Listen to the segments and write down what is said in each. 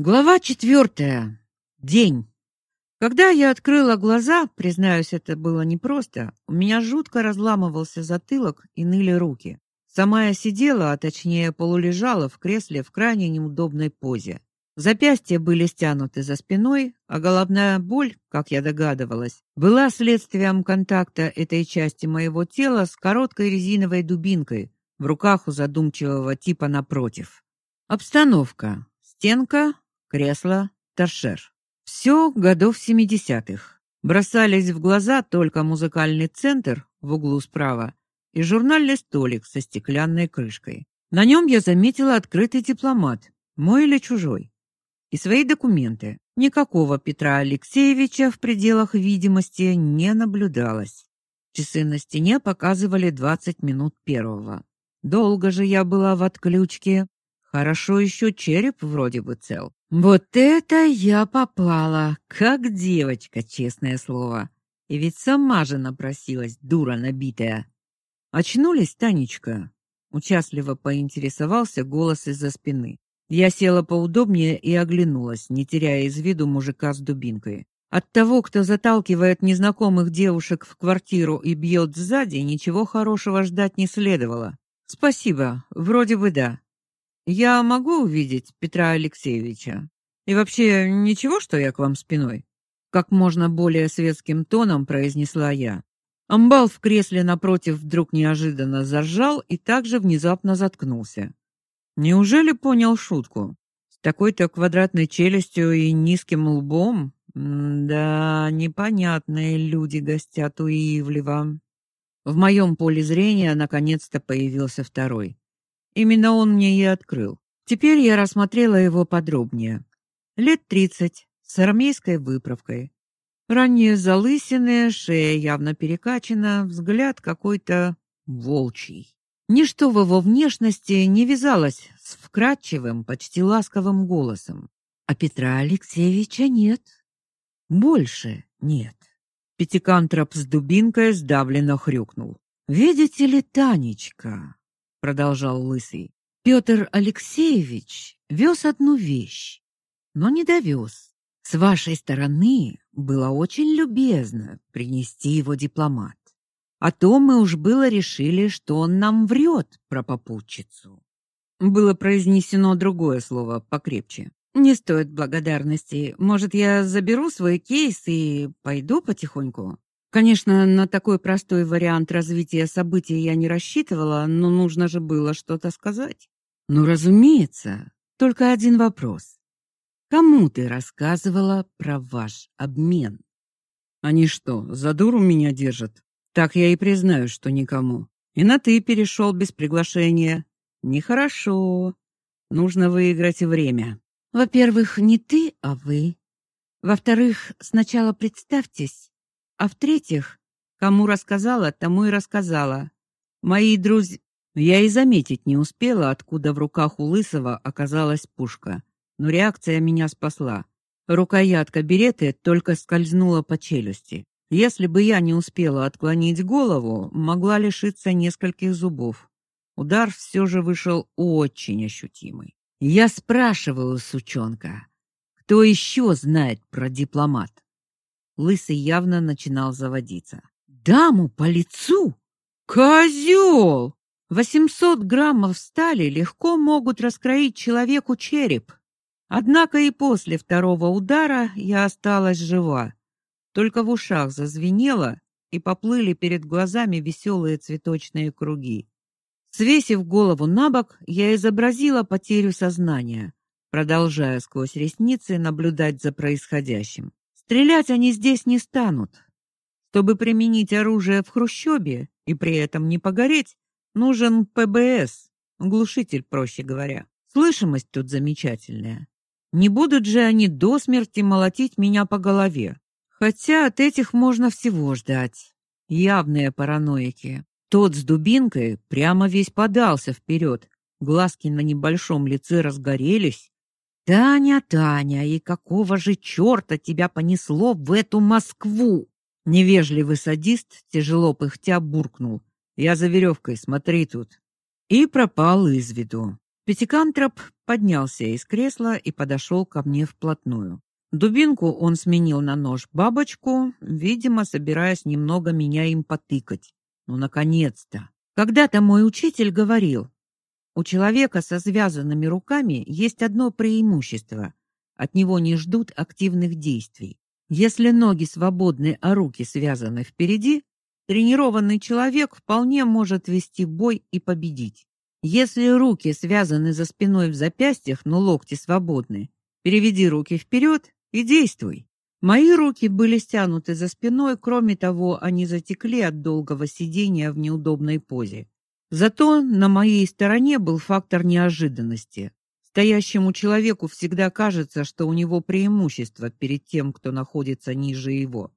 Глава четвертая. День. Когда я открыла глаза, признаюсь, это было непросто. У меня жутко разламывался затылок и ныли руки. Сама я сидела, а точнее полулежала в кресле в крайне неудобной позе. Запястья были стянуты за спиной, а головная боль, как я догадывалась, была следствием контакта этой части моего тела с короткой резиновой дубинкой в руках у задумчивого типа напротив. Обстановка. Стенка, кресло, торшер. Все годов семидесятых. Бросались в глаза только музыкальный центр в углу справа и журнальный столик со стеклянной крышкой. На нем я заметила открытый дипломат, мой или чужой, и свои документы. Никакого Петра Алексеевича в пределах видимости не наблюдалось. Часы на стене показывали 20 минут первого. Долго же я была в отключке. Хорошо еще череп вроде бы цел. Вот это я попала, как девочка, честное слово. И ведь сама же напросилась, дура набитая. Очнулись, Танечка? Участливо поинтересовался голос из-за спины. Я села поудобнее и оглянулась, не теряя из виду мужика с дубинкой. От того, кто заталкивает незнакомых девушек в квартиру и бьет сзади, ничего хорошего ждать не следовало. Спасибо, вроде бы да. Я могу увидеть Петра Алексеевича. И вообще, ничего, что я к вам спиной, как можно более светским тоном произнесла я. Амбал в кресле напротив вдруг неожиданно заржал и также внезапно заткнулся. Неужели понял шутку? С такой-то квадратной челюстью и низким лбом? да, непонятные люди гостят у Ивлева. В моем поле зрения наконец-то появился второй. Именно он мне и открыл. Теперь я рассмотрела его подробнее. Лет тридцать, с армейской выправкой. Ранние залысины, шея явно перекачана, взгляд какой-то волчий. Ничто в его внешности не вязалось с вкрадчивым, почти ласковым голосом. А Петра Алексеевича нет. Больше нет. Пятикантроп с дубинкой сдавленно хрюкнул. «Видите ли, Танечка, — продолжал Лысый. Петр Алексеевич вез одну вещь, но не довез. С вашей стороны было очень любезно принести его дипломат. А то мы уж было решили, что он нам врет про попутчицу. Было произнесено другое слово покрепче. Не стоит благодарности. Может, я заберу свой кейс и пойду потихоньку? Конечно, на такой простой вариант развития событий я не рассчитывала, но нужно же было что-то сказать. Ну, разумеется, только один вопрос. Кому ты рассказывала про ваш обмен? Они что, за дуру меня держат? Так я и признаю, что никому. И на ты перешел без приглашения. Нехорошо. Нужно выиграть время. Во-первых, не ты, а вы. Во-вторых, сначала представьтесь, а в-третьих, кому рассказала, тому и рассказала. Мои друзья... Я и заметить не успела, откуда в руках у Лысого оказалась пушка. Но реакция меня спасла. Рукоятка береты только скользнула по челюсти. Если бы я не успела отклонить голову, могла лишиться нескольких зубов. Удар все же вышел очень ощутимый. Я спрашиваю сучонка, кто еще знает про дипломат? Лысый явно начинал заводиться. Даму по лицу? Козел! Восемьсот граммов стали легко могут раскроить человеку череп. Однако и после второго удара я осталась жива. Только в ушах зазвенело, и поплыли перед глазами веселые цветочные круги. Свесив голову на бок, я изобразила потерю сознания, продолжая сквозь ресницы наблюдать за происходящим. Стрелять они здесь не станут. Чтобы применить оружие в хрущёбе и при этом не погореть, нужен ПБС, глушитель, проще говоря. Слышимость тут замечательная. Не будут же они до смерти молотить меня по голове. Хотя от этих можно всего ждать. Явные параноики. Тот с дубинкой прямо весь подался вперед. Глазки на небольшом лице разгорелись, Таня, Таня, и какого же черта тебя понесло в эту Москву? Невежливый садист тяжело пыхтя буркнул: "Я за веревкой, смотри тут". И пропал из виду. Пятикантроп поднялся из кресла и подошел ко мне вплотную. Дубинку он сменил на нож-бабочку, видимо, собираясь немного меня им потыкать. Ну наконец-то. Когда-то мой учитель говорил: "У человека со связанными руками есть одно преимущество: от него не ждут активных действий. Если ноги свободны, а руки связаны впереди, тренированный человек вполне может вести бой и победить. Если руки связаны за спиной в запястьях, но локти свободны, переведи руки вперед и действуй. Мои руки были стянуты за спиной, кроме того, они затекли от долгого сидения в неудобной позе. Зато на моей стороне был фактор неожиданности. Стоящему человеку всегда кажется, что у него преимущество перед тем, кто находится ниже его.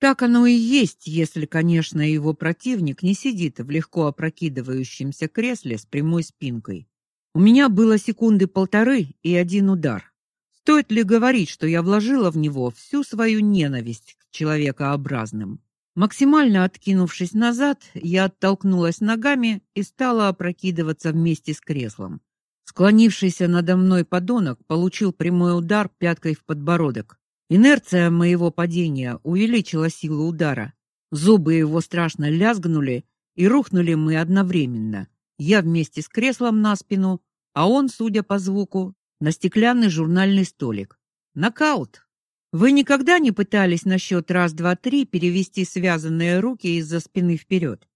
Так оно и есть, если, конечно, его противник не сидит в легко опрокидывающемся кресле с прямой спинкой. У меня было секунды полторы и один удар. Стоит ли говорить, что я вложила в него всю свою ненависть к человекообразным? Максимально откинувшись назад, я оттолкнулась ногами и стала опрокидываться вместе с креслом. Склонившийся надо мной подонок получил прямой удар пяткой в подбородок. Инерция моего падения увеличила силу удара. Зубы его страшно лязгнули, и рухнули мы одновременно. Я вместе с креслом на спину, а он, судя по звуку, на стеклянный журнальный столик. Нокаут. Вы никогда не пытались на счет раз, два, три перевести связанные руки из-за спины вперед?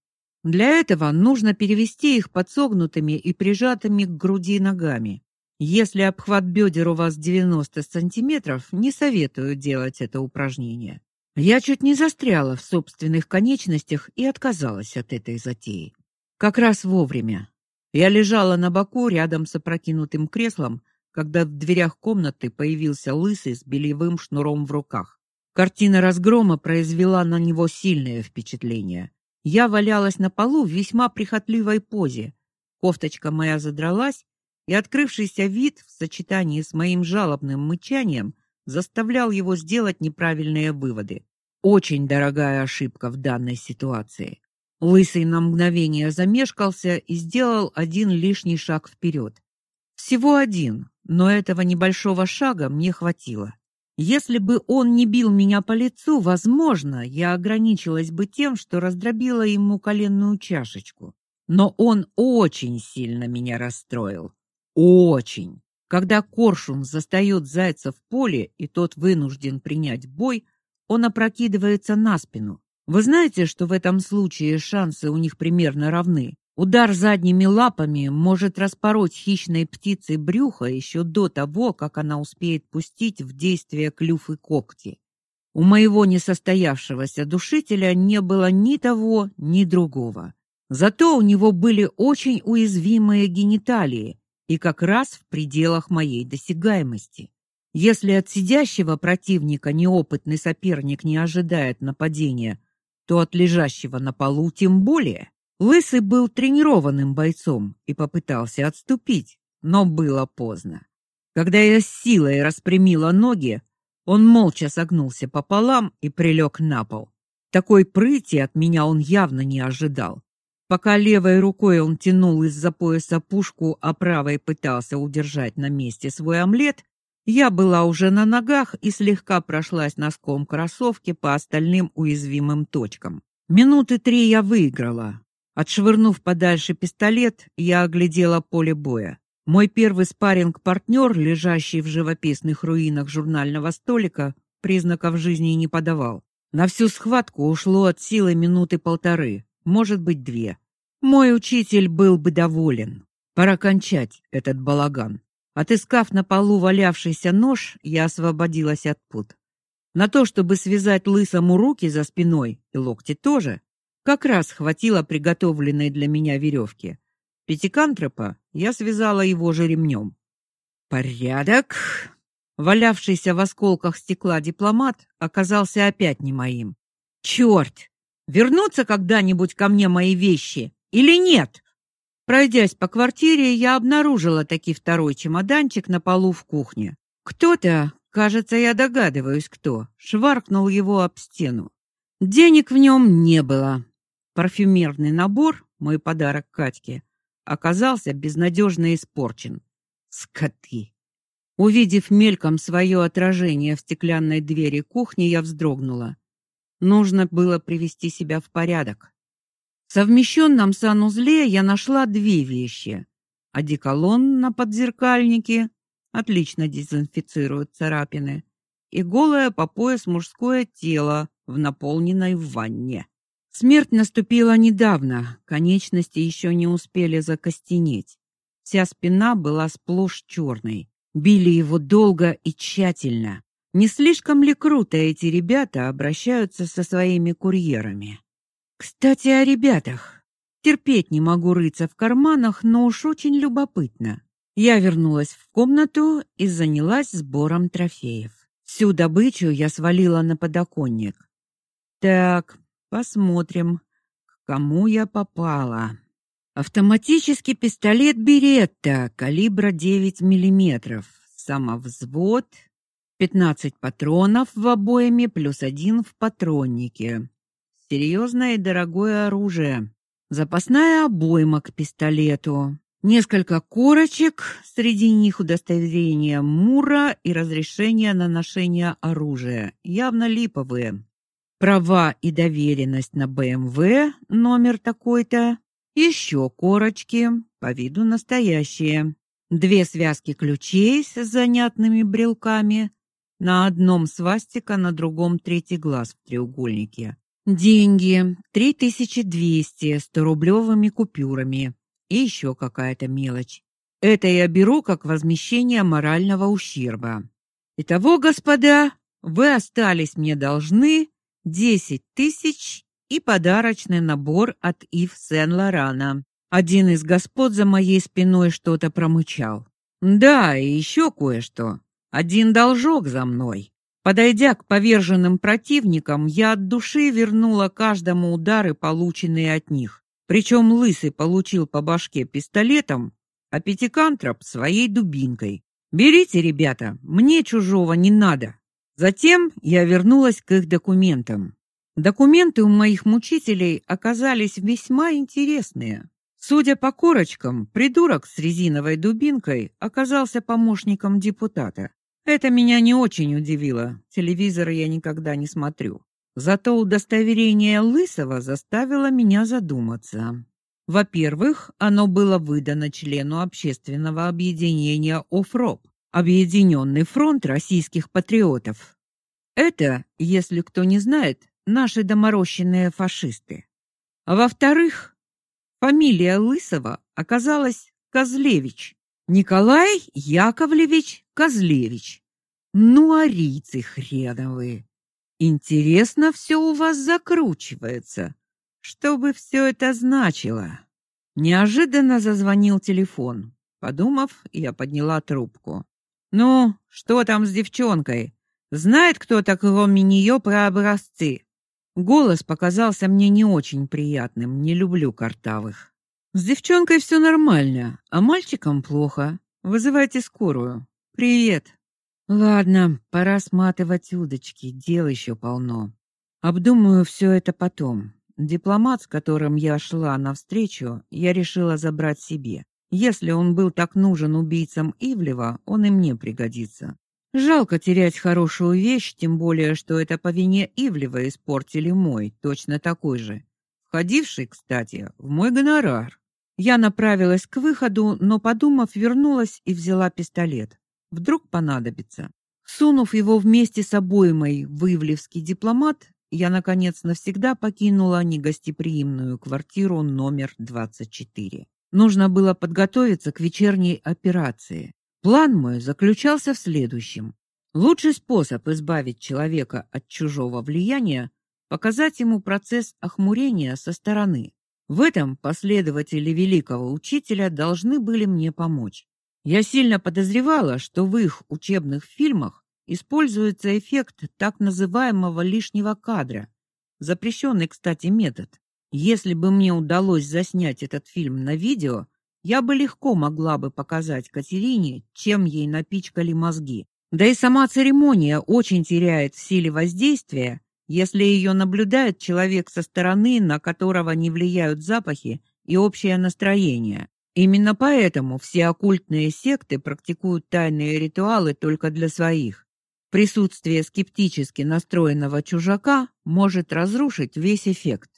Для этого нужно перевести их подсогнутыми и прижатыми к груди ногами. Если обхват бедер у вас 90 сантиметров, не советую делать это упражнение. Я чуть не застряла в собственных конечностях и отказалась от этой затеи. Как раз вовремя. Я лежала на боку рядом с опрокинутым креслом, когда в дверях комнаты появился лысый с белевым шнуром в руках. Картина разгрома произвела на него сильное впечатление. Я валялась на полу в весьма прихотливой позе. Кофточка моя задралась, и открывшийся вид в сочетании с моим жалобным мычанием заставлял его сделать неправильные выводы. Очень дорогая ошибка в данной ситуации. Лысый на мгновение замешкался и сделал один лишний шаг вперед. Всего один, но этого небольшого шага мне хватило. Если бы он не бил меня по лицу, возможно, я ограничилась бы тем, что раздробила ему коленную чашечку. Но он очень сильно меня расстроил. Очень. Когда коршун застаёт зайца в поле, и тот вынужден принять бой, он опрокидывается на спину. Вы знаете, что в этом случае шансы у них примерно равны. Удар задними лапами может распороть хищной птице брюхо еще до того, как она успеет пустить в действие клюв и когти. У моего несостоявшегося душителя не было ни того, ни другого. Зато у него были очень уязвимые гениталии, и как раз в пределах моей досягаемости. Если от сидящего противника неопытный соперник не ожидает нападения, то от лежащего на полу тем более. Лысый был тренированным бойцом и попытался отступить, но было поздно. Когда я с силой распрямила ноги, он молча согнулся пополам и прилег на пол. Такой прыти от меня он явно не ожидал. Пока левой рукой он тянул из-за пояса пушку, а правой пытался удержать на месте свой омлет, я была уже на ногах и слегка прошлась носком кроссовки по остальным уязвимым точкам. Минуты три я выиграла. Отшвырнув подальше пистолет, я оглядела поле боя. Мой первый спарринг-партнер, лежащий в живописных руинах журнального столика, признаков жизни не подавал. На всю схватку ушло от силы минуты полторы может быть, две. Мой учитель был бы доволен. Пора кончать этот балаган. Отыскав на полу валявшийся нож, я освободилась от пут. На то, чтобы связать лысому руки за спиной и локти тоже, как раз хватило приготовленной для меня веревки. Пятикантропа я связала его же ремнем. Порядок. Валявшийся в осколках стекла дипломат оказался опять не моим. Черт! Вернутся когда-нибудь ко мне мои вещи или нет? Пройдясь по квартире, я обнаружила таки второй чемоданчик на полу в кухне. Кто-то, кажется, я догадываюсь, кто, шваркнул его об стену. Денег в нем не было. Парфюмерный набор, мой подарок Катьке, оказался безнадежно испорчен. Скоты. Увидев мельком свое отражение в стеклянной двери кухни, я вздрогнула. Нужно было привести себя в порядок. В совмещенном санузле я нашла две вещи: одеколон на подзеркальнике, отлично дезинфицирует царапины, и голое по пояс мужское тело в наполненной ванне. Смерть наступила недавно, конечности еще не успели закостенеть. Вся спина была сплошь черной. Били его долго и тщательно. Не слишком ли круто эти ребята обращаются со своими курьерами? Кстати, о ребятах. Терпеть не могу рыться в карманах, но уж очень любопытно. Я вернулась в комнату и занялась сбором трофеев. Всю добычу я свалила на подоконник. Так, посмотрим, к кому я попала. Автоматический пистолет Беретта калибра 9 мм, самовзвод, 15 патронов в обойме плюс один в патроннике. Серьезное и дорогое оружие. Запасная обойма к пистолету. Несколько корочек, среди них удостоверение Мура и разрешение на ношение оружия, явно липовые. Права и доверенность на БМВ, номер такой-то, еще корочки, по виду настоящие. Две связки ключей с занятными брелками. На одном свастика, на другом третий глаз в треугольнике. Деньги 3200 100-рублевыми купюрами и еще какая-то мелочь. Это я беру как возмещение морального ущерба. Итого, господа, вы остались мне должны 10 тысяч и подарочный набор от Ив Сен-Лорана. Один из господ за моей спиной что-то промычал. Да, и еще кое-что. Один должок за мной. Подойдя к поверженным противникам, я от души вернула каждому удары, полученные от них. Причем лысый получил по башке пистолетом, а пятикантроп своей дубинкой. Берите, ребята, мне чужого не надо. Затем я вернулась к их документам. Документы у моих мучителей оказались весьма интересные. Судя по корочкам, придурок с резиновой дубинкой оказался помощником депутата. Это меня не очень удивило. Телевизор я никогда не смотрю. Зато удостоверение Лысого заставило меня задуматься. Во-первых, оно было выдано члену общественного объединения ОФРОП, Объединенный фронт российских патриотов. Это, если кто не знает, наши доморощенные фашисты. А во-вторых, фамилия Лысого оказалась Козлевич. Николай Яковлевич Козлевич. Ну, арийцы хреновые. Интересно все у вас закручивается. Что бы все это значило? Неожиданно зазвонил телефон. Подумав, я подняла трубку. Ну, что там с девчонкой? Знает кто-то кроме нее про образцы? Голос показался мне не очень приятным, не люблю картавых. С девчонкой все нормально, а мальчиком плохо. Вызывайте скорую. Привет. Ладно, пора сматывать удочки, дел еще полно. Обдумаю все это потом. Дипломат, с которым я шла навстречу, я решила забрать себе. Если он был так нужен убийцам Ивлева, он и мне пригодится. Жалко терять хорошую вещь, тем более, что это по вине Ивлева испортили мой, точно такой же, входивший, кстати, в мой гонорар. Я направилась к выходу, но, подумав, вернулась и взяла пистолет. Вдруг понадобится. Сунув его вместе с обоймой в ивлевский дипломат, я наконец навсегда покинула негостеприимную квартиру номер 24. Нужно было подготовиться к вечерней операции. План мой заключался в следующем: лучший способ избавить человека от чужого влияния показать ему процесс охмурения со стороны. В этом последователи великого учителя должны были мне помочь. Я сильно подозревала, что в их учебных фильмах используется эффект так называемого лишнего кадра, запрещенный, кстати, метод. Если бы мне удалось заснять этот фильм на видео, я бы легко могла бы показать Катерине, чем ей напичкали мозги. Да и сама церемония очень теряет в силе воздействия, если ее наблюдает человек со стороны, на которого не влияют запахи и общее настроение. Именно поэтому все оккультные секты практикуют тайные ритуалы только для своих. Присутствие скептически настроенного чужака может разрушить весь эффект.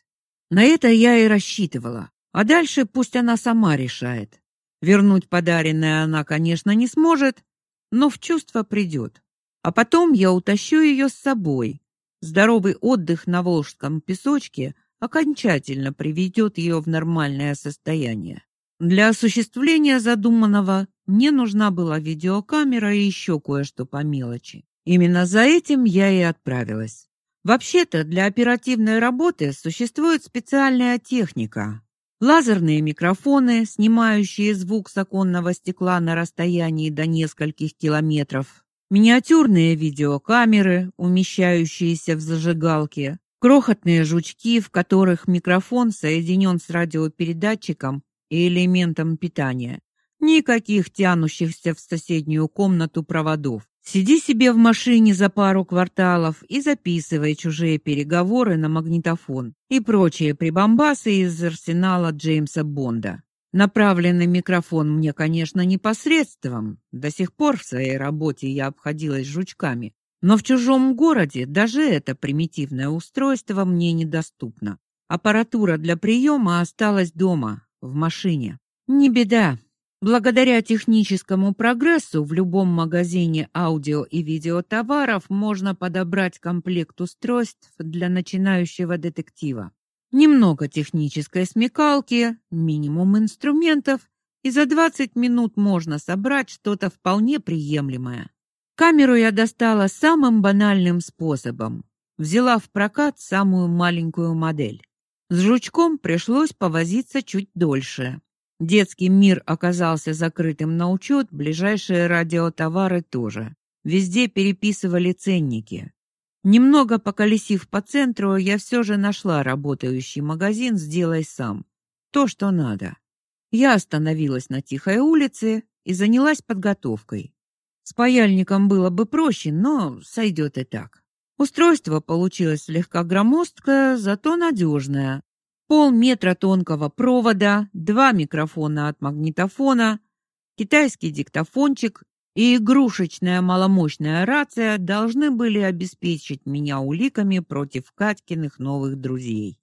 На это я и рассчитывала. А дальше пусть она сама решает. Вернуть подаренное она, конечно, не сможет, но в чувство придет. А потом я утащу ее с собой. Здоровый отдых на волжском песочке окончательно приведет ее в нормальное состояние. Для осуществления задуманного мне нужна была видеокамера и еще кое-что по мелочи. Именно за этим я и отправилась. Вообще-то для оперативной работы существует специальная техника. Лазерные микрофоны, снимающие звук с оконного стекла на расстоянии до нескольких километров. Миниатюрные видеокамеры, умещающиеся в зажигалке. Крохотные жучки, в которых микрофон соединен с радиопередатчиком и элементом питания. Никаких тянущихся в соседнюю комнату проводов. Сиди себе в машине за пару кварталов и записывай чужие переговоры на магнитофон и прочие прибамбасы из арсенала Джеймса Бонда. Направленный микрофон мне, конечно, непосредством. До сих пор в своей работе я обходилась жучками, но в чужом городе даже это примитивное устройство мне недоступно. Аппаратура для приема осталась дома, в машине. Не беда. Благодаря техническому прогрессу в любом магазине аудио и видеотоваров можно подобрать комплект устройств для начинающего детектива. Немного технической смекалки, минимум инструментов, и за 20 минут можно собрать что-то вполне приемлемое. Камеру я достала самым банальным способом. Взяла в прокат самую маленькую модель. С жучком пришлось повозиться чуть дольше. Детский мир оказался закрытым на учет, ближайшие радиотовары тоже. Везде переписывали ценники. Немного поколесив по центру, я все же нашла работающий магазин «Сделай сам». То, что надо. Я остановилась на тихой улице и занялась подготовкой. С паяльником было бы проще, но сойдет и так. Устройство получилось слегка громоздкое, зато надежное. Полметра тонкого провода, два микрофона от магнитофона, китайский диктофончик и игрушечная маломощная рация должны были обеспечить меня уликами против Катькиных новых друзей.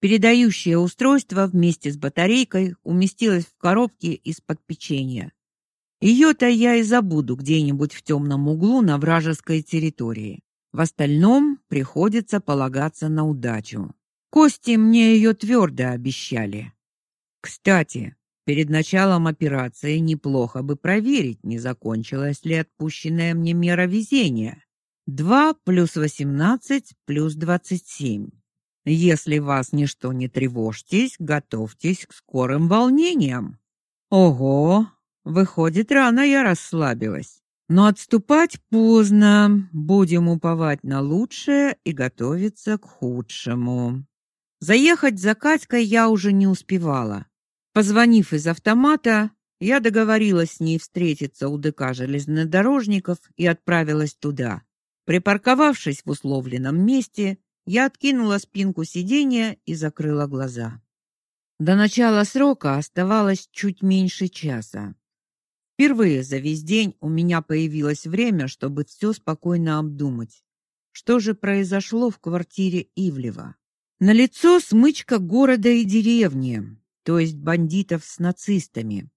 Передающее устройство вместе с батарейкой уместилось в коробке из-под печенья. Ее-то я и забуду где-нибудь в темном углу на вражеской территории. В остальном приходится полагаться на удачу. Кости мне ее твердо обещали. Кстати, перед началом операции неплохо бы проверить, не закончилась ли отпущенная мне мера везения. 2 плюс 18 плюс 27. Если вас ничто не тревожьтесь, готовьтесь к скорым волнениям. Ого, выходит, рано я расслабилась. Но отступать поздно. Будем уповать на лучшее и готовиться к худшему. Заехать за Катькой я уже не успевала. Позвонив из автомата, я договорилась с ней встретиться у ДК железнодорожников и отправилась туда. Припарковавшись в условленном месте, я откинула спинку сиденья и закрыла глаза. До начала срока оставалось чуть меньше часа. Впервые за весь день у меня появилось время, чтобы все спокойно обдумать. Что же произошло в квартире Ивлева? На лицо смычка города и деревни, то есть бандитов с нацистами.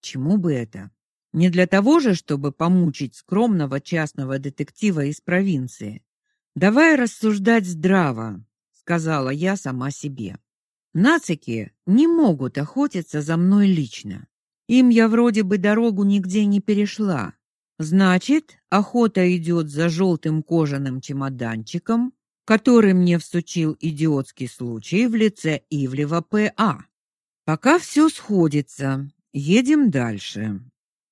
Чему бы это? Не для того же, чтобы помучить скромного частного детектива из провинции. Давай рассуждать здраво, сказала я сама себе. Нацики не могут охотиться за мной лично. Им я вроде бы дорогу нигде не перешла. Значит, охота идет за желтым кожаным чемоданчиком, который мне всучил идиотский случай в лице Ивлева П.А. Пока все сходится. Едем дальше.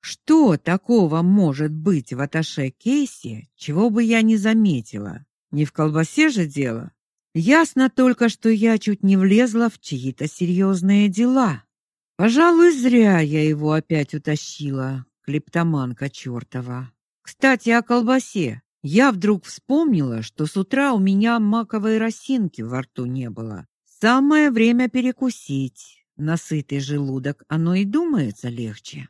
Что такого может быть в аташе кейсе, чего бы я не заметила? Не в колбасе же дело. Ясно только, что я чуть не влезла в чьи-то серьезные дела. Пожалуй, зря я его опять утащила, клептоманка чёртова. Кстати, о колбасе. Я вдруг вспомнила, что с утра у меня маковой росинки во рту не было. Самое время перекусить. На сытый желудок оно и думается легче.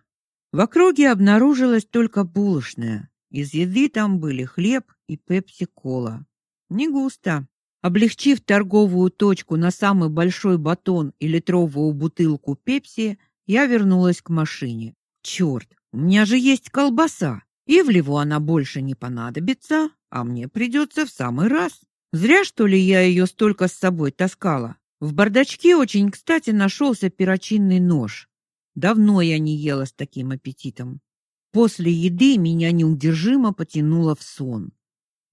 В округе обнаружилась только булочная. Из еды там были хлеб и пепси-кола. Не густо. Облегчив торговую точку на самый большой батон и литровую бутылку пепси, я вернулась к машине. Черт, у меня же есть колбаса. Ивлеву она больше не понадобится, а мне придется в самый раз. Зря что ли я ее столько с собой таскала. В бардачке очень, кстати, нашелся перочинный нож. Давно я не ела с таким аппетитом. После еды меня неудержимо потянуло в сон.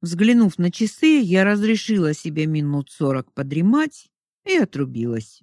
Взглянув на часы, я разрешила себе минут сорок подремать и отрубилась.